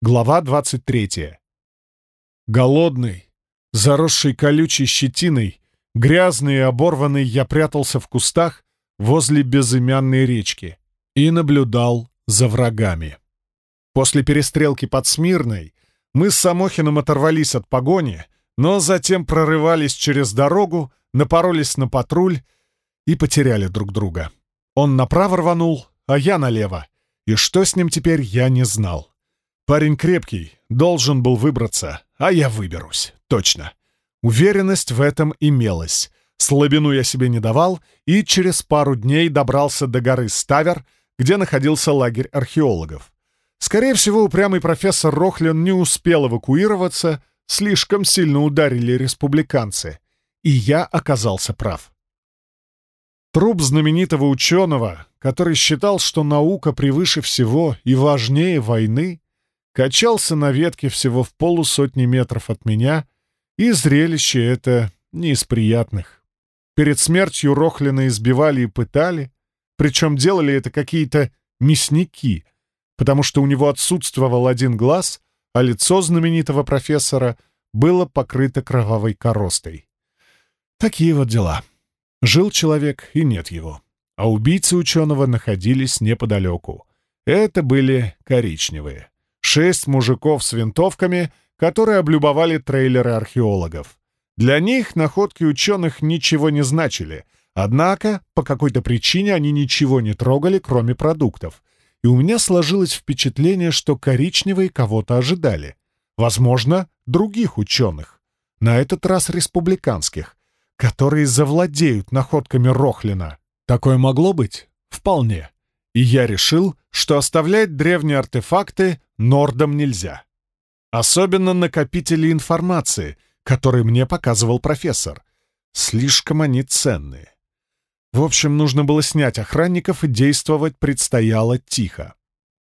Глава 23. Голодный, заросший колючей щетиной, грязный и оборванный, я прятался в кустах возле безымянной речки и наблюдал за врагами. После перестрелки под Смирной мы с Самохиным оторвались от погони, но затем прорывались через дорогу, напоролись на патруль и потеряли друг друга. Он направо рванул, а я налево, и что с ним теперь, я не знал. Парень крепкий, должен был выбраться, а я выберусь, точно. Уверенность в этом имелась. Слабину я себе не давал и через пару дней добрался до горы Ставер, где находился лагерь археологов. Скорее всего, упрямый профессор Рохлин не успел эвакуироваться, слишком сильно ударили республиканцы. И я оказался прав. Труп знаменитого ученого, который считал, что наука превыше всего и важнее войны, качался на ветке всего в полусотни метров от меня, и зрелище это не из приятных. Перед смертью Рохлина избивали и пытали, причем делали это какие-то мясники, потому что у него отсутствовал один глаз, а лицо знаменитого профессора было покрыто кровавой коростой. Такие вот дела. Жил человек, и нет его. А убийцы ученого находились неподалеку. Это были коричневые. Шесть мужиков с винтовками, которые облюбовали трейлеры археологов. Для них находки ученых ничего не значили, однако по какой-то причине они ничего не трогали, кроме продуктов. И у меня сложилось впечатление, что коричневые кого-то ожидали. Возможно, других ученых. На этот раз республиканских, которые завладеют находками Рохлина. Такое могло быть? Вполне. И я решил, что оставлять древние артефакты Нордам нельзя. Особенно накопители информации, которые мне показывал профессор. Слишком они ценные. В общем, нужно было снять охранников и действовать предстояло тихо.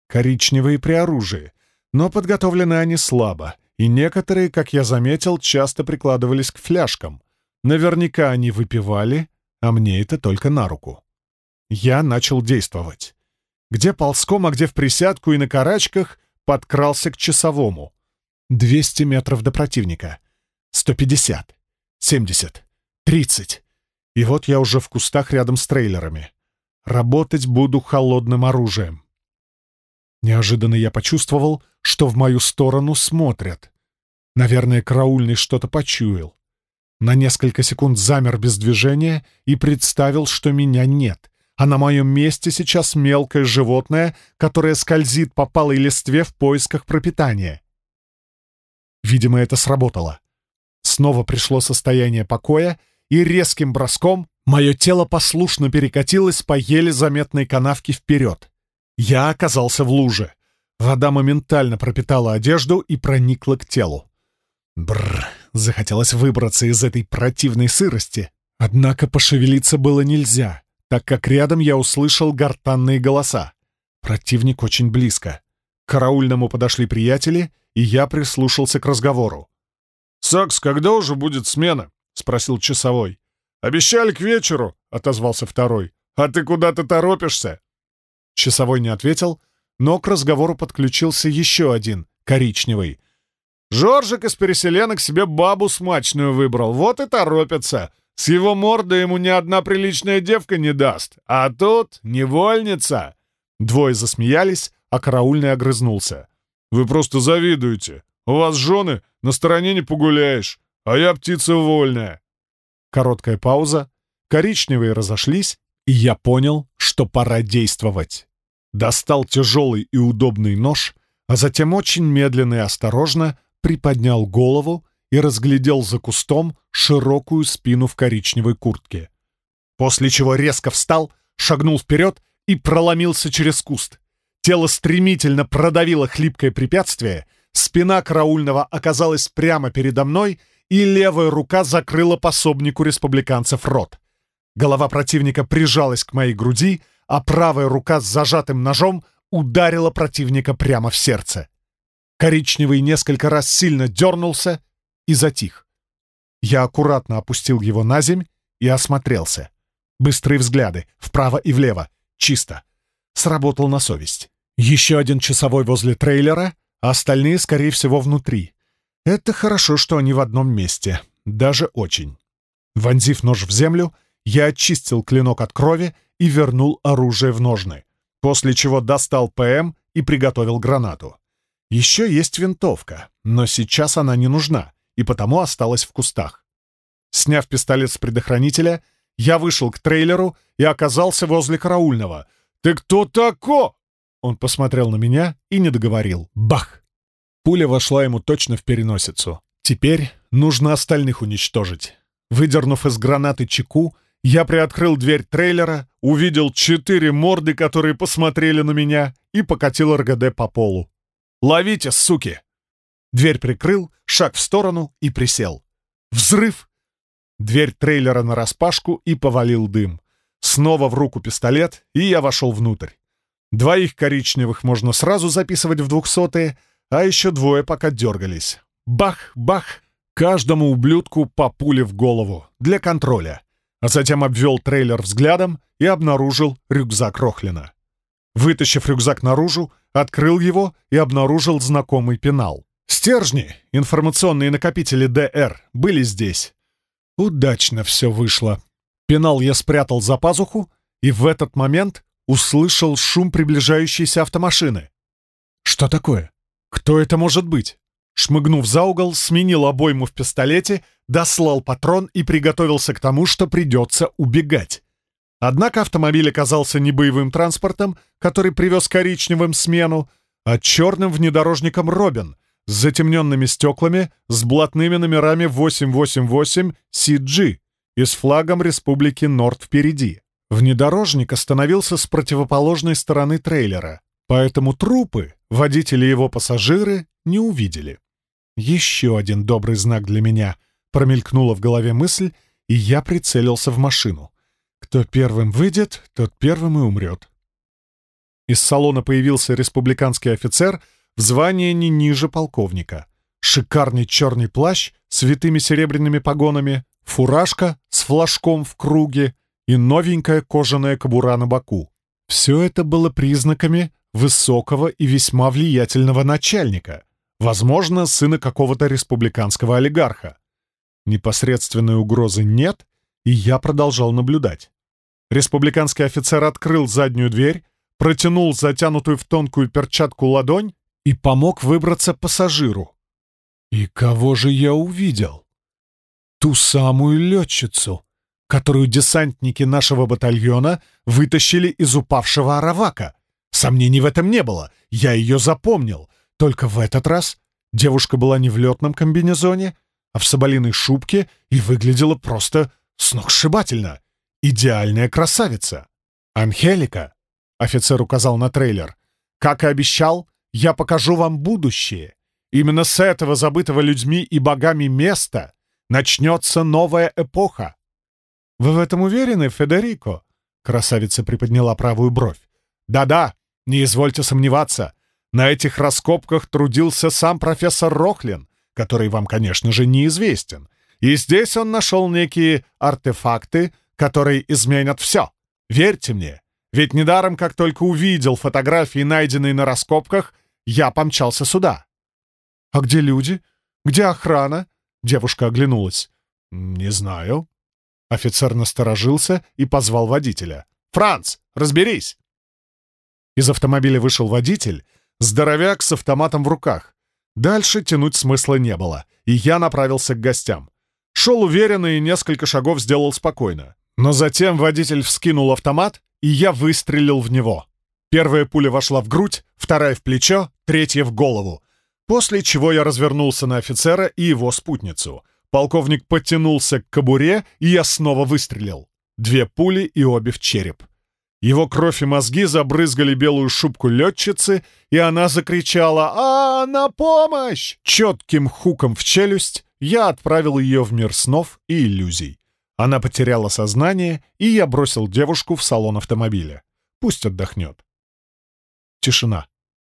Коричневые при оружии, но подготовлены они слабо, и некоторые, как я заметил, часто прикладывались к фляжкам. Наверняка они выпивали, а мне это только на руку. Я начал действовать. Где ползком, а где в присядку и на карачках, подкрался к часовому. 200 метров до противника. 150. 70. 30. И вот я уже в кустах рядом с трейлерами. Работать буду холодным оружием. Неожиданно я почувствовал, что в мою сторону смотрят. Наверное, караульный что-то почуял. На несколько секунд замер без движения и представил, что меня нет а на моем месте сейчас мелкое животное, которое скользит по палой листве в поисках пропитания. Видимо, это сработало. Снова пришло состояние покоя, и резким броском мое тело послушно перекатилось по еле заметной канавке вперед. Я оказался в луже. Вода моментально пропитала одежду и проникла к телу. Бррр, захотелось выбраться из этой противной сырости. Однако пошевелиться было нельзя так как рядом я услышал гортанные голоса. Противник очень близко. К караульному подошли приятели, и я прислушался к разговору. «Сакс, когда уже будет смена?» — спросил часовой. «Обещали к вечеру», — отозвался второй. «А ты куда-то торопишься?» Часовой не ответил, но к разговору подключился еще один, коричневый. «Жоржик из переселенок себе бабу смачную выбрал, вот и торопится. С его мордой ему ни одна приличная девка не даст, а тут невольница!» Двое засмеялись, а караульный огрызнулся. «Вы просто завидуете. У вас жены, на стороне не погуляешь, а я птица вольная». Короткая пауза, коричневые разошлись, и я понял, что пора действовать. Достал тяжелый и удобный нож, а затем очень медленно и осторожно приподнял голову и разглядел за кустом широкую спину в коричневой куртке. После чего резко встал, шагнул вперед и проломился через куст. Тело стремительно продавило хлипкое препятствие, спина караульного оказалась прямо передо мной, и левая рука закрыла пособнику республиканцев рот. Голова противника прижалась к моей груди, а правая рука с зажатым ножом ударила противника прямо в сердце. Коричневый несколько раз сильно дернулся и затих. Я аккуратно опустил его на земь и осмотрелся. Быстрые взгляды, вправо и влево, чисто. Сработал на совесть. Еще один часовой возле трейлера, а остальные, скорее всего, внутри. Это хорошо, что они в одном месте. Даже очень. Вонзив нож в землю, я очистил клинок от крови и вернул оружие в ножны, после чего достал ПМ и приготовил гранату. Еще есть винтовка, но сейчас она не нужна, и потому осталась в кустах. Сняв пистолет с предохранителя, я вышел к трейлеру и оказался возле караульного. «Ты кто тако?» Он посмотрел на меня и не договорил. Бах! Пуля вошла ему точно в переносицу. Теперь нужно остальных уничтожить. Выдернув из гранаты чеку, я приоткрыл дверь трейлера, увидел четыре морды, которые посмотрели на меня, и покатил РГД по полу. «Ловите, суки!» Дверь прикрыл, шаг в сторону и присел. Взрыв! Дверь трейлера нараспашку и повалил дым. Снова в руку пистолет, и я вошел внутрь. Двоих коричневых можно сразу записывать в двухсотые, а еще двое пока дергались. Бах, бах! Каждому ублюдку по пуле в голову, для контроля. А затем обвел трейлер взглядом и обнаружил рюкзак Рохлина. Вытащив рюкзак наружу, открыл его и обнаружил знакомый пенал. Стержни, информационные накопители ДР, были здесь. Удачно все вышло. Пенал я спрятал за пазуху, и в этот момент услышал шум приближающейся автомашины. Что такое? Кто это может быть? Шмыгнув за угол, сменил обойму в пистолете, дослал патрон и приготовился к тому, что придется убегать. Однако автомобиль оказался не боевым транспортом, который привез коричневым смену, а черным внедорожником «Робин», с затемненными стеклами, с блатными номерами 888 CG и с флагом Республики Норд впереди. Внедорожник остановился с противоположной стороны трейлера, поэтому трупы, водители и его пассажиры, не увидели. Еще один добрый знак для меня. Промелькнула в голове мысль, и я прицелился в машину. Кто первым выйдет, тот первым и умрет. Из салона появился республиканский офицер в звании не ниже полковника. Шикарный черный плащ с витыми серебряными погонами, фуражка с флажком в круге и новенькая кожаная кобура на боку. Все это было признаками высокого и весьма влиятельного начальника, возможно, сына какого-то республиканского олигарха. Непосредственной угрозы нет, и я продолжал наблюдать. Республиканский офицер открыл заднюю дверь, протянул затянутую в тонкую перчатку ладонь и помог выбраться пассажиру. И кого же я увидел? Ту самую летчицу, которую десантники нашего батальона вытащили из упавшего аравака. Сомнений в этом не было, я ее запомнил. Только в этот раз девушка была не в летном комбинезоне, а в соболиной шубке и выглядела просто сногсшибательно. Идеальная красавица. «Анхелика», — офицер указал на трейлер, — «как и обещал, я покажу вам будущее. Именно с этого забытого людьми и богами места начнется новая эпоха». «Вы в этом уверены, Федерико?» Красавица приподняла правую бровь. «Да-да, не извольте сомневаться. На этих раскопках трудился сам профессор Рохлин, который вам, конечно же, неизвестен. И здесь он нашел некие артефакты, которые изменят все. Верьте мне, ведь недаром, как только увидел фотографии, найденные на раскопках, я помчался сюда. «А где люди? Где охрана?» Девушка оглянулась. «Не знаю». Офицер насторожился и позвал водителя. «Франц, разберись!» Из автомобиля вышел водитель, здоровяк с автоматом в руках. Дальше тянуть смысла не было, и я направился к гостям. Шел уверенно и несколько шагов сделал спокойно. Но затем водитель вскинул автомат, и я выстрелил в него. Первая пуля вошла в грудь, вторая в плечо, третья в голову. После чего я развернулся на офицера и его спутницу. Полковник подтянулся к кобуре, и я снова выстрелил. Две пули и обе в череп. Его кровь и мозги забрызгали белую шубку летчицы, и она закричала «А, на помощь!» Четким хуком в челюсть я отправил ее в мир снов и иллюзий. Она потеряла сознание, и я бросил девушку в салон автомобиля. Пусть отдохнет. Тишина.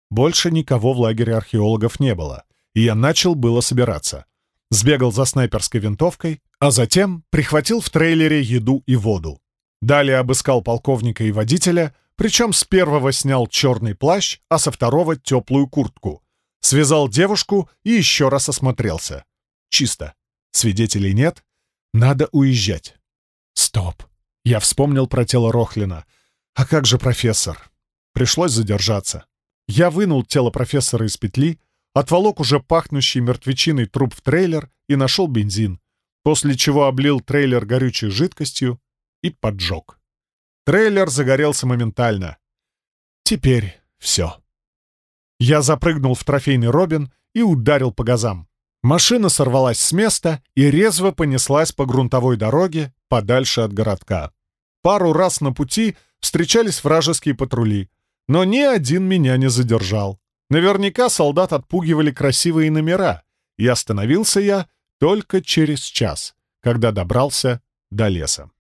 Больше никого в лагере археологов не было, и я начал было собираться. Сбегал за снайперской винтовкой, а затем прихватил в трейлере еду и воду. Далее обыскал полковника и водителя, причем с первого снял черный плащ, а со второго — теплую куртку. Связал девушку и еще раз осмотрелся. Чисто. Свидетелей нет. Надо уезжать. Стоп. Я вспомнил про тело Рохлина. А как же профессор? Пришлось задержаться. Я вынул тело профессора из петли, отволок уже пахнущий мертвечиной труп в трейлер и нашел бензин, после чего облил трейлер горючей жидкостью и поджег. Трейлер загорелся моментально. Теперь все. Я запрыгнул в трофейный Робин и ударил по газам. Машина сорвалась с места и резво понеслась по грунтовой дороге подальше от городка. Пару раз на пути встречались вражеские патрули, но ни один меня не задержал. Наверняка солдат отпугивали красивые номера, и остановился я только через час, когда добрался до леса.